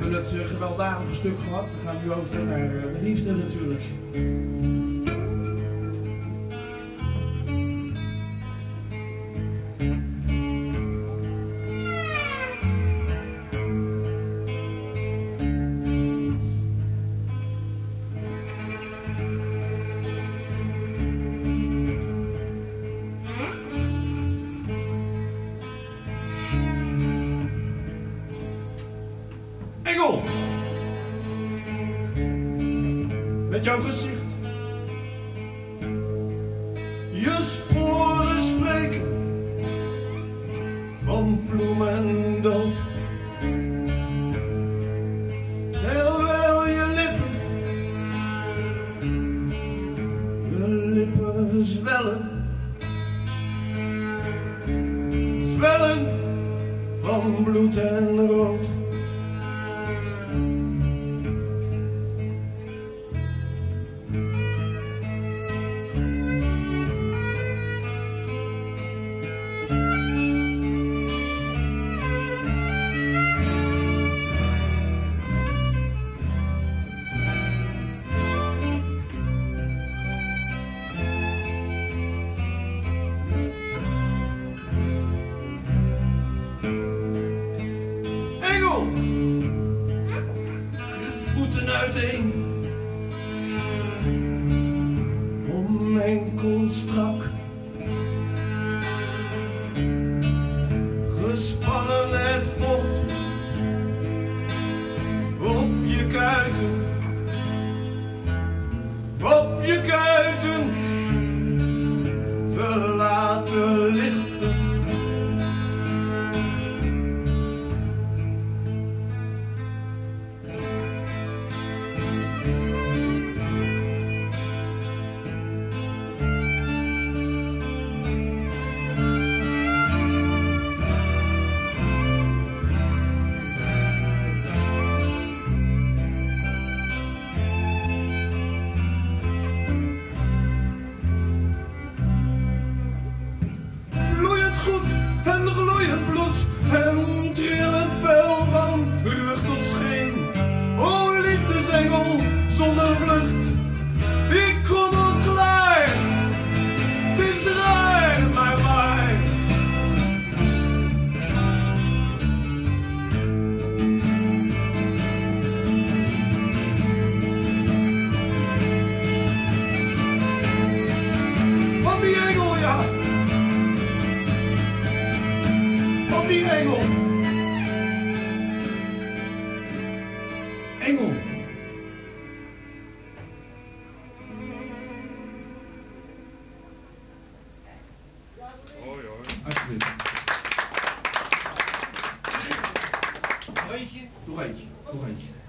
hebben het uh, gewelddadige stuk gehad. We gaan nu over naar uh, de liefde natuurlijk. Met jouw gezicht. Je sporen spreken van bloem en dood. Terwijl je lippen, je lippen zwellen. Zwellen van bloed en rood. Engel! Je voeten uiteen. Om enkel strak. Gespannen het vocht. Op je kuiten. Die engel. Engel. Nog eentje. Nog eentje.